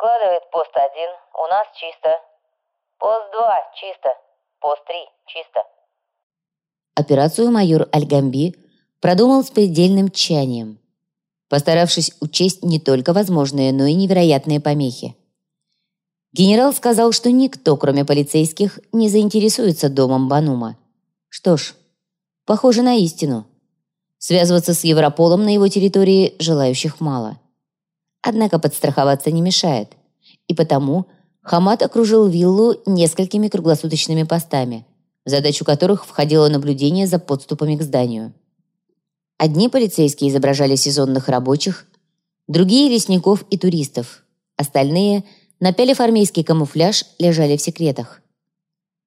Докладывает пост один. У нас чисто. Пост два чисто. Пост три чисто. Операцию майор Альгамби продумал с предельным тщанием, постаравшись учесть не только возможные, но и невероятные помехи. Генерал сказал, что никто, кроме полицейских, не заинтересуется домом Банума. Что ж, похоже на истину. Связываться с Европолом на его территории желающих мало. Однако подстраховаться не мешает. И потому Хамат окружил виллу несколькими круглосуточными постами, в задачу которых входило наблюдение за подступами к зданию. Одни полицейские изображали сезонных рабочих, другие – лесников и туристов. Остальные, напялив армейский камуфляж, лежали в секретах.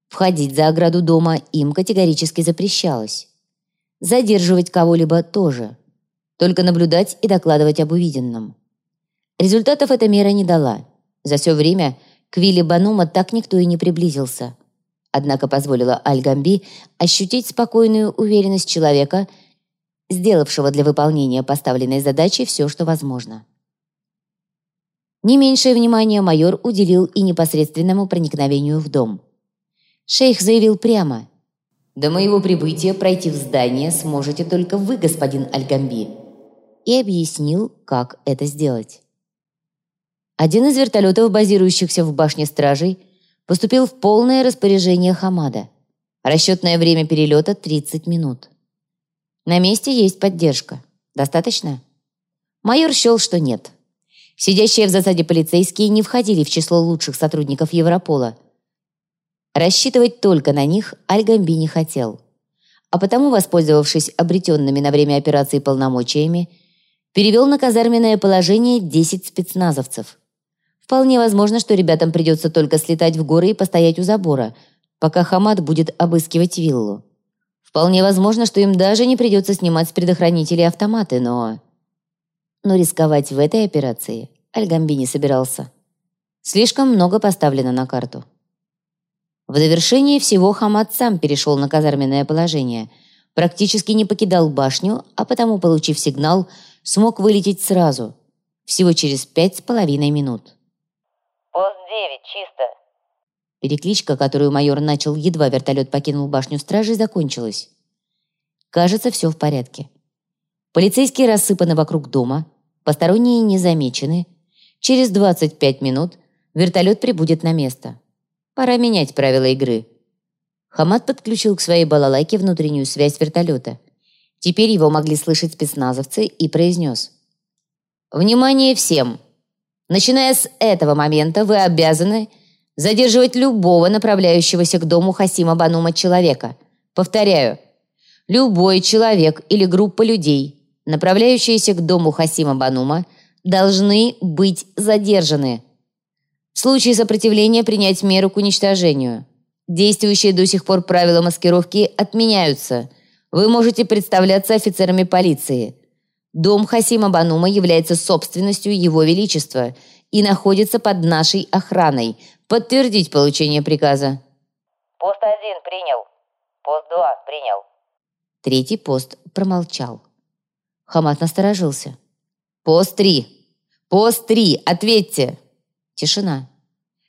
Входить за ограду дома им категорически запрещалось. Задерживать кого-либо тоже. Только наблюдать и докладывать об увиденном. Результатов эта мера не дала. За все время к вилле Банума так никто и не приблизился. Однако позволила Аль-Гамби ощутить спокойную уверенность человека – сделавшего для выполнения поставленной задачи все, что возможно. Не меньшее внимание майор уделил и непосредственному проникновению в дом. Шейх заявил прямо, «До моего прибытия пройти в здание сможете только вы, господин Альгамби», и объяснил, как это сделать. Один из вертолетов, базирующихся в башне стражей, поступил в полное распоряжение Хамада. Расчетное время перелета – 30 минут. На месте есть поддержка. Достаточно? Майор счел, что нет. Сидящие в засаде полицейские не входили в число лучших сотрудников Европола. Рассчитывать только на них Альгамби не хотел. А потому, воспользовавшись обретенными на время операции полномочиями, перевел на казарменное положение 10 спецназовцев. Вполне возможно, что ребятам придется только слетать в горы и постоять у забора, пока Хамад будет обыскивать виллу. Вполне возможно, что им даже не придется снимать с предохранителей автоматы, но... Но рисковать в этой операции Альгамби не собирался. Слишком много поставлено на карту. В довершение всего Хамад сам перешел на казарменное положение, практически не покидал башню, а потому, получив сигнал, смог вылететь сразу, всего через пять с половиной минут. «Пост девять, чисто», Перекличка, которую майор начал, едва вертолет покинул башню стражи, закончилась. Кажется, все в порядке. Полицейские рассыпаны вокруг дома, посторонние не замечены. Через 25 минут вертолет прибудет на место. Пора менять правила игры. Хамад подключил к своей балалайке внутреннюю связь вертолета. Теперь его могли слышать спецназовцы и произнес. «Внимание всем! Начиная с этого момента вы обязаны задерживать любого направляющегося к дому Хасима Банума человека. Повторяю, любой человек или группа людей, направляющиеся к дому Хасима Банума, должны быть задержаны. В случае сопротивления принять меру к уничтожению. Действующие до сих пор правила маскировки отменяются. Вы можете представляться офицерами полиции. Дом Хасима Банума является собственностью Его Величества и находится под нашей охраной – Подтвердить получение приказа. Пост один принял. Пост два принял. Третий пост промолчал. Хамат насторожился. Пост три. Пост три, ответьте. Тишина.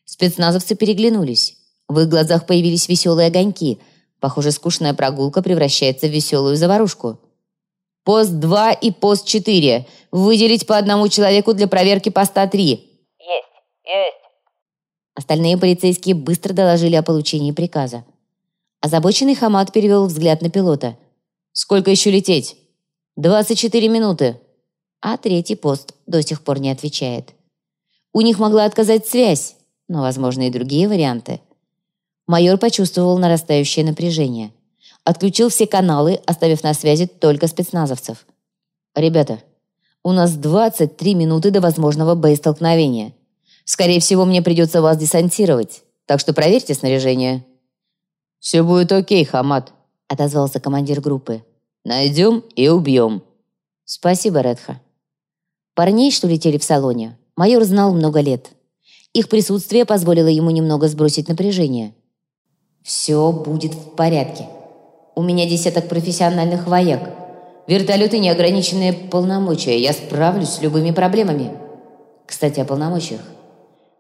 Спецназовцы переглянулись. В их глазах появились веселые огоньки. Похоже, скучная прогулка превращается в веселую заварушку. Пост 2 и пост 4. Выделить по одному человеку для проверки поста 3. Есть, есть. Остальные полицейские быстро доложили о получении приказа. Озабоченный Хамад перевел взгляд на пилота. «Сколько еще лететь?» «Двадцать четыре минуты». А третий пост до сих пор не отвечает. У них могла отказать связь, но, возможно, и другие варианты. Майор почувствовал нарастающее напряжение. Отключил все каналы, оставив на связи только спецназовцев. «Ребята, у нас 23 минуты до возможного боестолкновения. Скорее всего, мне придется вас десантировать, так что проверьте снаряжение». «Все будет окей, Хамад», — отозвался командир группы. «Найдем и убьем». «Спасибо, Редха». Парней, что летели в салоне, майор знал много лет. Их присутствие позволило ему немного сбросить напряжение. «Все будет в порядке. У меня десяток профессиональных вояк. Вертолеты неограниченные полномочия. Я справлюсь с любыми проблемами. Кстати, о полномочиях.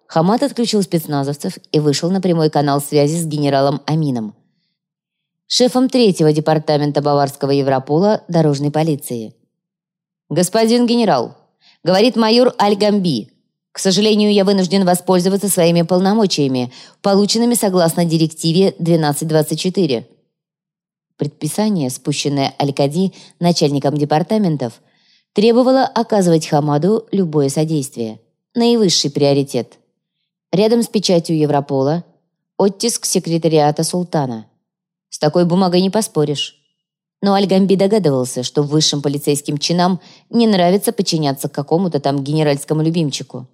Хамат отключил спецназовцев и вышел на прямой канал связи с генералом Амином, шефом третьего департамента Баварского Европола дорожной полиции. «Господин генерал», — говорит майор Аль-Гамби, «к сожалению, я вынужден воспользоваться своими полномочиями, полученными согласно директиве 1224». Предписание, спущенное Аль-Кади начальником департаментов, требовало оказывать Хамаду любое содействие. Наивысший приоритет. Рядом с печатью Европола оттиск секретариата султана. С такой бумагой не поспоришь. Но Аль-Гамби догадывался, что высшим полицейским чинам не нравится подчиняться какому-то там генеральскому любимчику.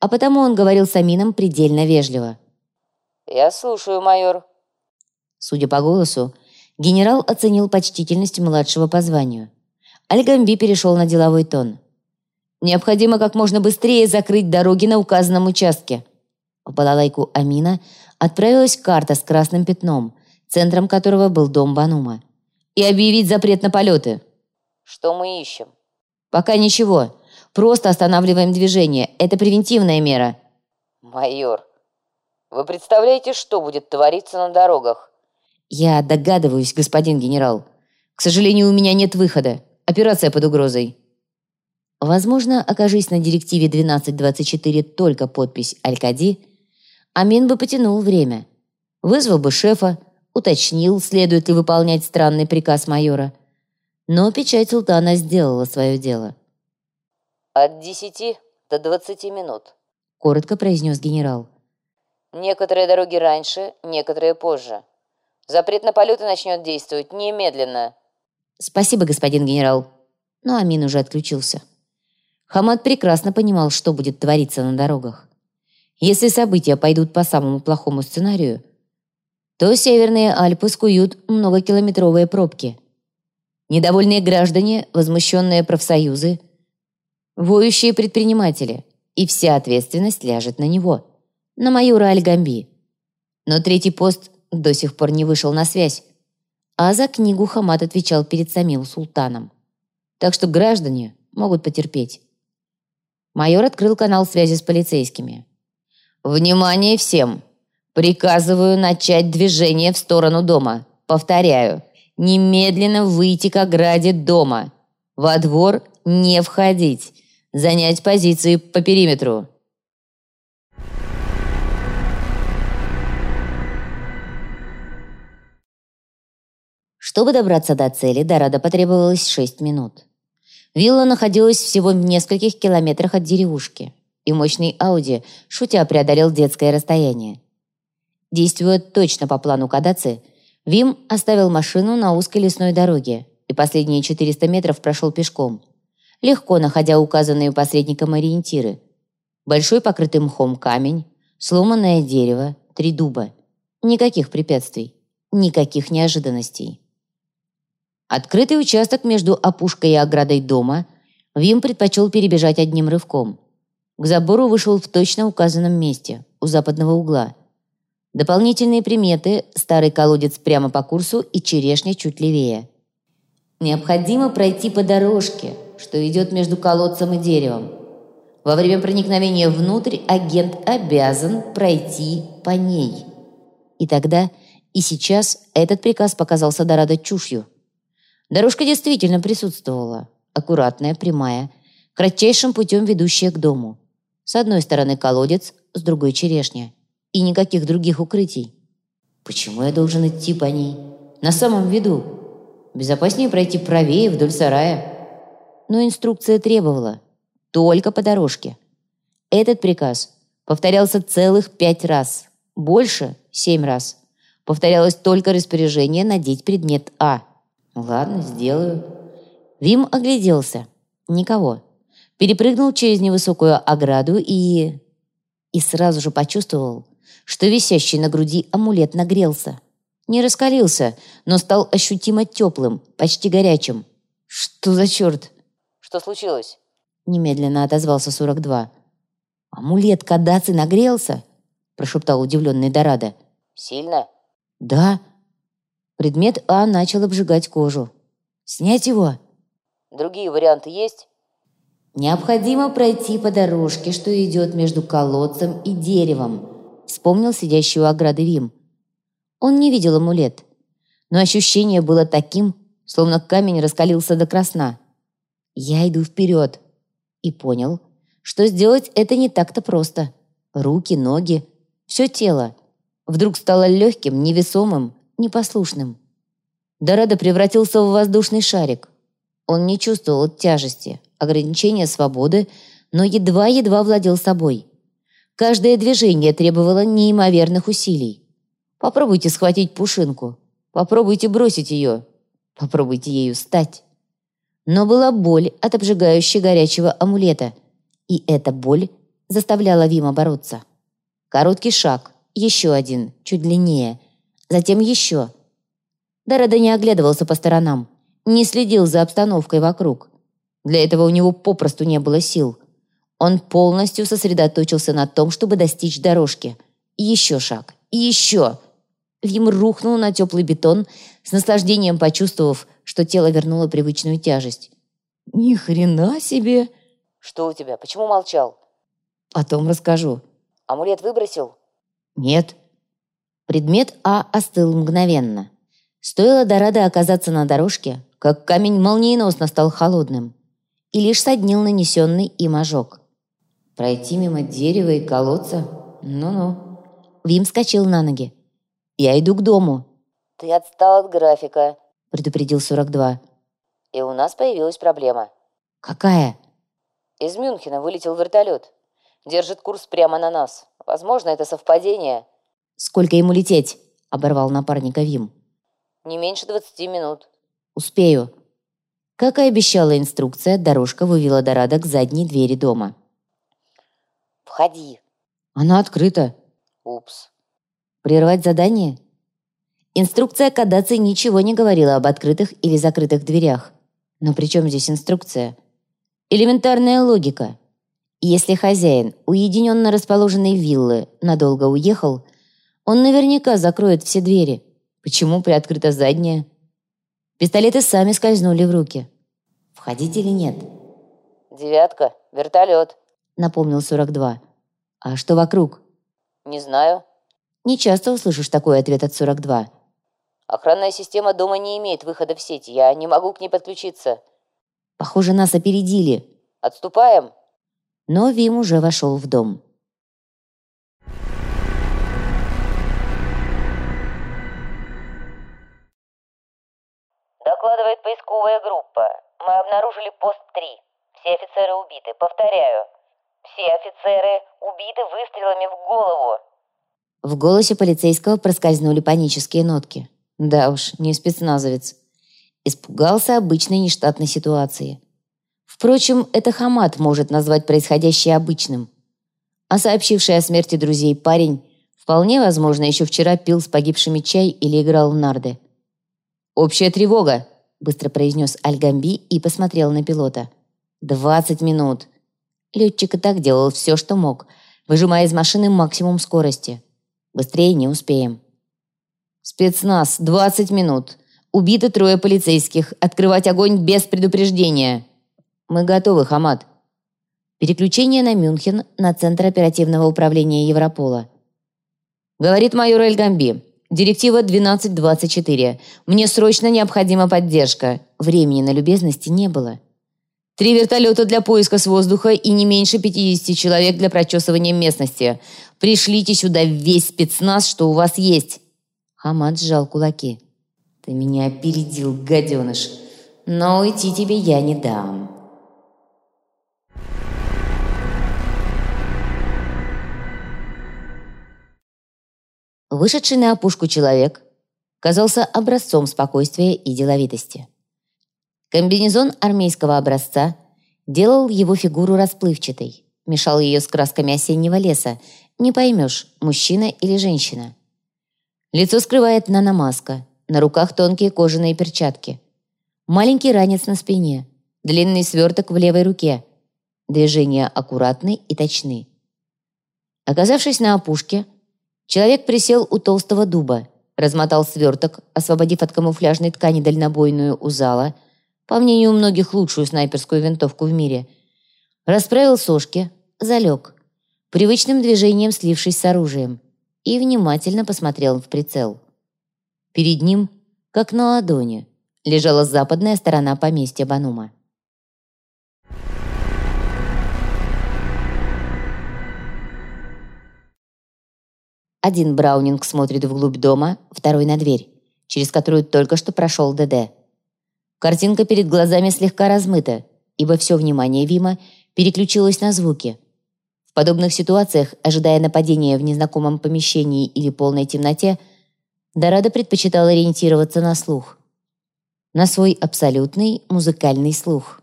А потому он говорил с Амином предельно вежливо. «Я слушаю, майор». Судя по голосу, Генерал оценил почтительность младшего по званию. Альгамби перешел на деловой тон. «Необходимо как можно быстрее закрыть дороги на указанном участке». В балалайку Амина отправилась карта с красным пятном, центром которого был дом Банума. «И объявить запрет на полеты». «Что мы ищем?» «Пока ничего. Просто останавливаем движение. Это превентивная мера». «Майор, вы представляете, что будет твориться на дорогах?» «Я догадываюсь, господин генерал. К сожалению, у меня нет выхода. Операция под угрозой». Возможно, окажись на директиве 1224 только подпись «Алькади», Амин бы потянул время. Вызвал бы шефа, уточнил, следует ли выполнять странный приказ майора. Но печать султана сделала свое дело. «От десяти до двадцати минут», — коротко произнес генерал. «Некоторые дороги раньше, некоторые позже. Запрет на полеты начнет действовать немедленно». «Спасибо, господин генерал». Но Амин уже отключился. Хамад прекрасно понимал, что будет твориться на дорогах. Если события пойдут по самому плохому сценарию, то северные Альпы скуют многокилометровые пробки. Недовольные граждане, возмущенные профсоюзы, воющие предприниматели, и вся ответственность ляжет на него, на майора Альгамби. Но третий пост до сих пор не вышел на связь, а за книгу Хамат отвечал перед самим султаном. Так что граждане могут потерпеть. Майор открыл канал связи с полицейскими. «Внимание всем! Приказываю начать движение в сторону дома. Повторяю, немедленно выйти к ограде дома. Во двор не входить. Занять позиции по периметру. Чтобы добраться до цели, Дорадо потребовалось 6 минут. Вилла находилась всего в нескольких километрах от деревушки, и мощный Ауди, шутя, преодолел детское расстояние. Действуя точно по плану Кадаци, Вим оставил машину на узкой лесной дороге и последние 400 метров прошел пешком, легко находя указанные посредником ориентиры. Большой покрытый мхом камень, сломанное дерево, три дуба. Никаких препятствий, никаких неожиданностей. Открытый участок между опушкой и оградой дома Вим предпочел перебежать одним рывком. К забору вышел в точно указанном месте, у западного угла. Дополнительные приметы – старый колодец прямо по курсу и черешня чуть левее. Необходимо пройти по дорожке, что идет между колодцем и деревом. Во время проникновения внутрь агент обязан пройти по ней. И тогда, и сейчас этот приказ показался Дорадо чушью – Дорожка действительно присутствовала. Аккуратная, прямая, кратчайшим путем ведущая к дому. С одной стороны колодец, с другой черешня. И никаких других укрытий. Почему я должен идти по ней? На самом виду. Безопаснее пройти правее вдоль сарая. Но инструкция требовала. Только по дорожке. Этот приказ повторялся целых пять раз. Больше – семь раз. Повторялось только распоряжение надеть предмет А – «Ладно, сделаю». Вим огляделся. Никого. Перепрыгнул через невысокую ограду и... И сразу же почувствовал, что висящий на груди амулет нагрелся. Не раскалился, но стал ощутимо теплым, почти горячим. «Что за черт?» «Что случилось?» Немедленно отозвался 42. «Амулет Кадаци нагрелся?» прошептал удивленный Дорадо. «Сильно?» «Да, Предмет А начал обжигать кожу. «Снять его?» «Другие варианты есть?» «Необходимо пройти по дорожке, что идет между колодцем и деревом», вспомнил сидящий у ограды Вим. Он не видел амулет, но ощущение было таким, словно камень раскалился до красна. Я иду вперед. И понял, что сделать это не так-то просто. Руки, ноги, все тело. Вдруг стало легким, невесомым, непослушным. Дорадо превратился в воздушный шарик. Он не чувствовал тяжести, ограничения свободы, но едва-едва владел собой. Каждое движение требовало неимоверных усилий. Попробуйте схватить пушинку. Попробуйте бросить ее. Попробуйте ею стать. Но была боль от обжигающей горячего амулета, и эта боль заставляла Вима бороться. Короткий шаг, еще один, чуть длиннее, затем еще. Дорода не оглядывался по сторонам, не следил за обстановкой вокруг. Для этого у него попросту не было сил. Он полностью сосредоточился на том, чтобы достичь дорожки. Еще шаг, и еще. Вим рухнул на теплый бетон, с наслаждением почувствовав, что тело вернуло привычную тяжесть. «Ни хрена себе!» «Что у тебя? Почему молчал?» «Потом расскажу». «Амулет выбросил?» «Нет». Предмет А остыл мгновенно. Стоило Дорадо оказаться на дорожке, как камень молниеносно стал холодным и лишь соднил нанесенный им ожог. Пройти мимо дерева и колодца? Ну-ну. Вим скачал на ноги. «Я иду к дому». «Ты отстал от графика», — предупредил 42. «И у нас появилась проблема». «Какая?» «Из Мюнхена вылетел вертолет. Держит курс прямо на нас. Возможно, это совпадение». «Сколько ему лететь?» — оборвал напарника Вим. «Не меньше двадцати минут». «Успею». Как и обещала инструкция, дорожка вывела Дорадо к задней двери дома. «Входи». «Она открыта». «Упс». «Прервать задание?» Инструкция кадации ничего не говорила об открытых или закрытых дверях. Но при чем здесь инструкция? Элементарная логика. Если хозяин уединенно расположенной виллы надолго уехал, он наверняка закроет все двери. Почему приоткрыта задняя? Пистолеты сами скользнули в руки. Входить или нет? «Девятка, вертолет», — напомнил 42. «А что вокруг?» «Не знаю». Не часто услышишь такой ответ от 42. «Охранная система дома не имеет выхода в сеть. Я не могу к ней подключиться». «Похоже, нас опередили». «Отступаем?» Но Вим уже вошел в дом. Докладывает поисковая группа. Мы обнаружили пост 3. Все офицеры убиты. Повторяю. Все офицеры убиты выстрелами в голову. В голосе полицейского проскользнули панические нотки. Да уж, не спецназовец. Испугался обычной нештатной ситуации. Впрочем, это Хамат может назвать происходящее обычным. А сообщивший о смерти друзей парень вполне возможно еще вчера пил с погибшими чай или играл в нарды. «Общая тревога!» – быстро произнес Альгамби и посмотрел на пилота. «Двадцать минут!» Летчик и так делал все, что мог, выжимая из машины максимум скорости. Быстрее не успеем. «Спецназ, двадцать минут. Убиты трое полицейских. Открывать огонь без предупреждения!» «Мы готовы, Хамад». Переключение на Мюнхен, на Центр оперативного управления Европола. Говорит майор Эльгамби. Директива 1224. Мне срочно необходима поддержка. Времени на любезности не было. Три вертолета для поиска с воздуха и не меньше 50 человек для прочесывания местности. Пришлите сюда весь спецназ, что у вас есть. Хамад сжал кулаки. Ты меня опередил, гаденыш. Но уйти тебе я не дам. Вышедший на опушку человек казался образцом спокойствия и деловитости. Комбинезон армейского образца делал его фигуру расплывчатой, мешал ее с красками осеннего леса, не поймешь, мужчина или женщина. Лицо скрывает наномаска, на руках тонкие кожаные перчатки. Маленький ранец на спине, длинный сверток в левой руке. Движения аккуратны и точны. Оказавшись на опушке, Человек присел у толстого дуба, размотал сверток, освободив от камуфляжной ткани дальнобойную узала, по мнению многих лучшую снайперскую винтовку в мире, Расправил сошки, залег, привычным движением слившись с оружием, и внимательно посмотрел в прицел. Перед ним, как на ладони, лежала западная сторона поместья Банума. Один Браунинг смотрит вглубь дома, второй на дверь, через которую только что прошел ДД. Картинка перед глазами слегка размыта, ибо все внимание Вима переключилось на звуки. В подобных ситуациях, ожидая нападения в незнакомом помещении или полной темноте, Дорадо предпочитал ориентироваться на слух. На свой абсолютный музыкальный слух.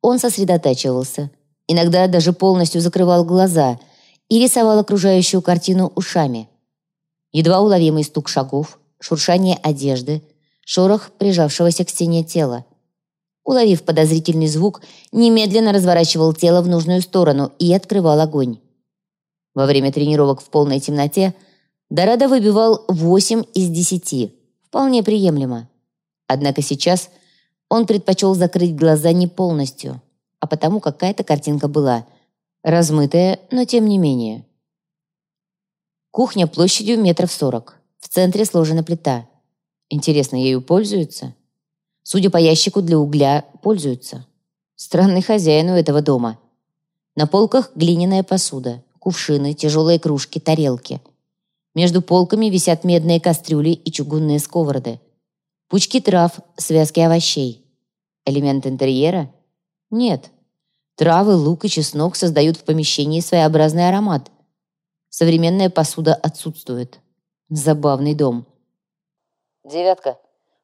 Он сосредотачивался, иногда даже полностью закрывал глаза – и рисовал окружающую картину ушами. Едва уловимый стук шагов, шуршание одежды, шорох прижавшегося к стене тела. Уловив подозрительный звук, немедленно разворачивал тело в нужную сторону и открывал огонь. Во время тренировок в полной темноте Дорадо выбивал 8 из 10. Вполне приемлемо. Однако сейчас он предпочел закрыть глаза не полностью, а потому какая-то картинка была – Размытая, но тем не менее. Кухня площадью метров сорок. В центре сложена плита. Интересно, ею пользуются? Судя по ящику для угля, пользуются. Странный хозяин у этого дома. На полках глиняная посуда, кувшины, тяжелые кружки, тарелки. Между полками висят медные кастрюли и чугунные сковороды. Пучки трав, связки овощей. Элемент интерьера? Нет, Травы, лук и чеснок создают в помещении своеобразный аромат. Современная посуда отсутствует. Забавный дом. «Девятка,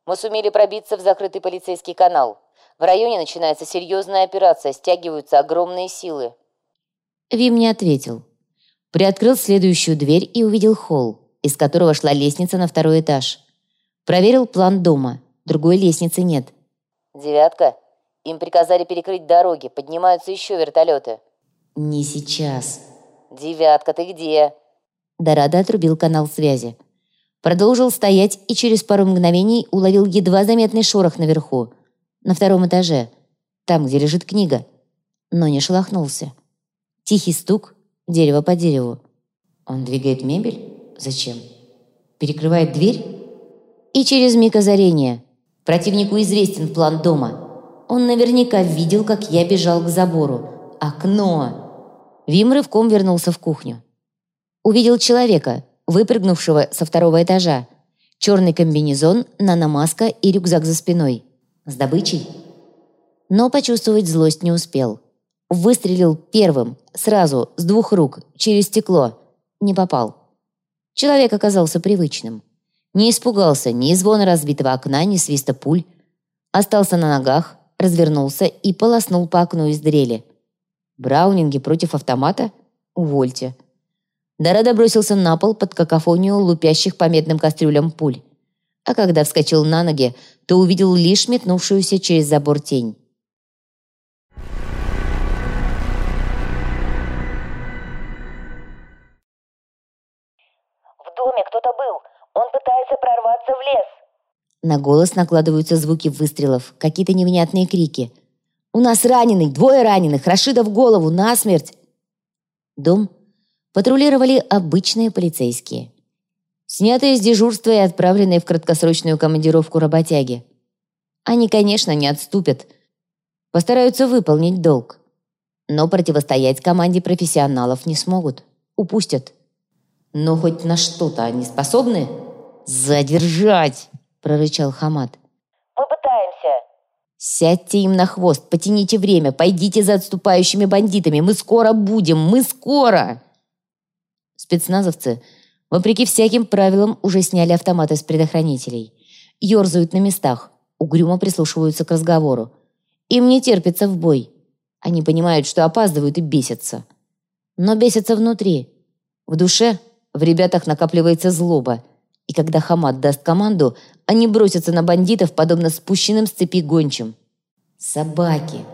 мы сумели пробиться в закрытый полицейский канал. В районе начинается серьезная операция, стягиваются огромные силы». Вим не ответил. Приоткрыл следующую дверь и увидел холл, из которого шла лестница на второй этаж. Проверил план дома. Другой лестницы нет. «Девятка, им приказали перекрыть дороги, поднимаются еще вертолеты». «Не сейчас». «Девятка, ты где?» Дорадо отрубил канал связи. Продолжил стоять и через пару мгновений уловил едва заметный шорох наверху, на втором этаже, там, где лежит книга. Но не шелохнулся. Тихий стук, дерево по дереву. Он двигает мебель? Зачем? Перекрывает дверь? И через миг озарения. Противнику известен план дома. Он наверняка видел, как я бежал к забору. Окно! Вим рывком вернулся в кухню. Увидел человека, выпрыгнувшего со второго этажа. Черный комбинезон, наномаска и рюкзак за спиной. С добычей? Но почувствовать злость не успел. Выстрелил первым, сразу, с двух рук, через стекло. Не попал. Человек оказался привычным. Не испугался ни звона разбитого окна, ни свиста пуль. Остался на ногах, развернулся и полоснул по окну из дрели. Браунинги против автомата? Увольте. Дорадо бросился на пол под какофонию лупящих по медным кастрюлям пуль. А когда вскочил на ноги, то увидел лишь метнувшуюся через забор тень. На голос накладываются звуки выстрелов, какие-то невнятные крики. «У нас раненый! Двое раненых! Рашида в голову! Насмерть!» Дом патрулировали обычные полицейские. Снятые с дежурства и отправленные в краткосрочную командировку работяги. Они, конечно, не отступят. Постараются выполнить долг. Но противостоять команде профессионалов не смогут. Упустят. Но хоть на что-то они способны? Задержать! Прорычал Хамад. «Мы пытаемся». «Сядьте им на хвост, потяните время, пойдите за отступающими бандитами. Мы скоро будем, мы скоро!» Спецназовцы, вопреки всяким правилам, уже сняли автоматы с предохранителей. Ёрзают на местах, угрюмо прислушиваются к разговору. Им не терпится в бой. Они понимают, что опаздывают и бесятся. Но бесятся внутри. В душе в ребятах накапливается злоба – и когда Хамад даст команду, они бросятся на бандитов, подобно спущенным с цепи гончим. Собаки.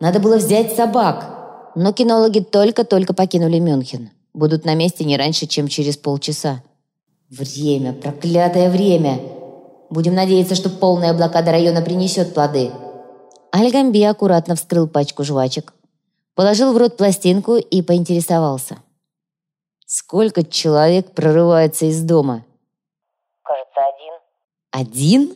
Надо было взять собак. Но кинологи только-только покинули Мюнхен. Будут на месте не раньше, чем через полчаса. Время, проклятое время. Будем надеяться, что полная блокада района принесет плоды. Альгамби аккуратно вскрыл пачку жвачек. Положил в рот пластинку и поинтересовался. «Сколько человек прорывается из дома?» «Один?»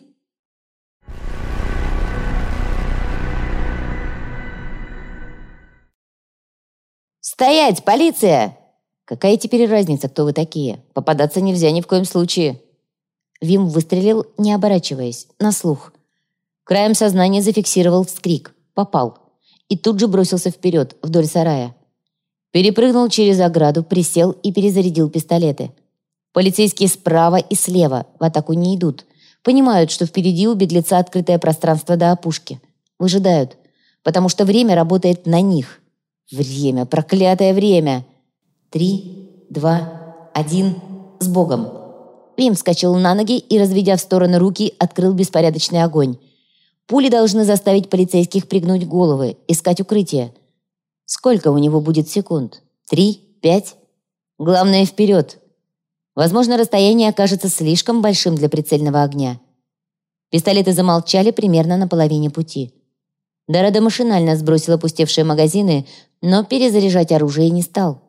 «Стоять, полиция!» «Какая теперь разница, кто вы такие? Попадаться нельзя ни в коем случае!» Вим выстрелил, не оборачиваясь, на слух. Краем сознания зафиксировал вскрик. Попал. И тут же бросился вперед, вдоль сарая. Перепрыгнул через ограду, присел и перезарядил пистолеты. Полицейские справа и слева в атаку не идут. Понимают, что впереди у беглеца открытое пространство до опушки. Выжидают, потому что время работает на них. Время, проклятое время. Три, два, один, с Богом. Вим вскочил на ноги и, разведя в стороны руки, открыл беспорядочный огонь. Пули должны заставить полицейских пригнуть головы, искать укрытие. Сколько у него будет секунд? Три? Пять? Главное, вперед. Возможно, расстояние окажется слишком большим для прицельного огня. Пистолеты замолчали примерно на половине пути. Дорадо машинально сбросил опустевшие магазины, но перезаряжать оружие не стал.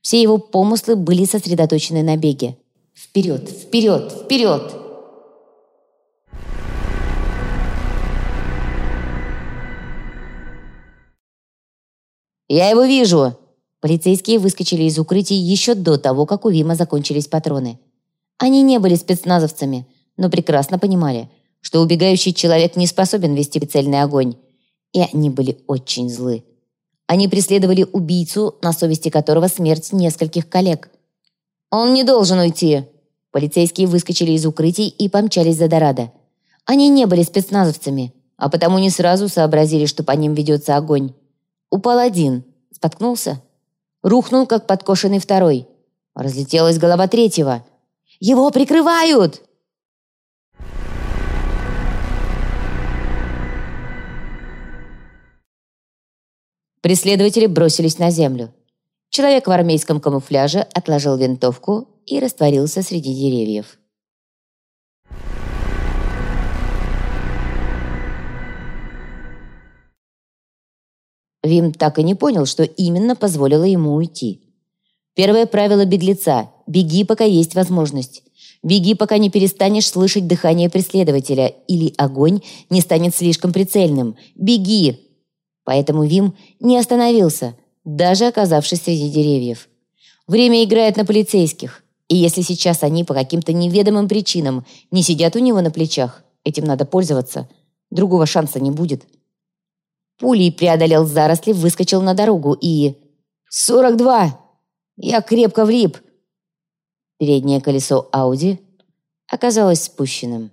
Все его помыслы были сосредоточены на беге. Вперед, вперед, вперед! «Я его вижу!» Полицейские выскочили из укрытий еще до того, как у Вима закончились патроны. Они не были спецназовцами, но прекрасно понимали, что убегающий человек не способен вести прицельный огонь. И они были очень злы. Они преследовали убийцу, на совести которого смерть нескольких коллег. «Он не должен уйти!» Полицейские выскочили из укрытий и помчались за Дорадо. Они не были спецназовцами, а потому не сразу сообразили, что по ним ведется огонь. Упал один, споткнулся. Рухнул, как подкошенный второй. Разлетелась голова третьего. «Его прикрывают!» Преследователи бросились на землю. Человек в армейском камуфляже отложил винтовку и растворился среди деревьев. Вим так и не понял, что именно позволило ему уйти. Первое правило беглеца – беги, пока есть возможность. Беги, пока не перестанешь слышать дыхание преследователя, или огонь не станет слишком прицельным. Беги! Поэтому Вим не остановился, даже оказавшись среди деревьев. Время играет на полицейских, и если сейчас они по каким-то неведомым причинам не сидят у него на плечах, этим надо пользоваться, другого шанса не будет. Пулей преодолел заросли, выскочил на дорогу и... «Сорок два! Я крепко влип!» Переднее колесо Ауди оказалось спущенным.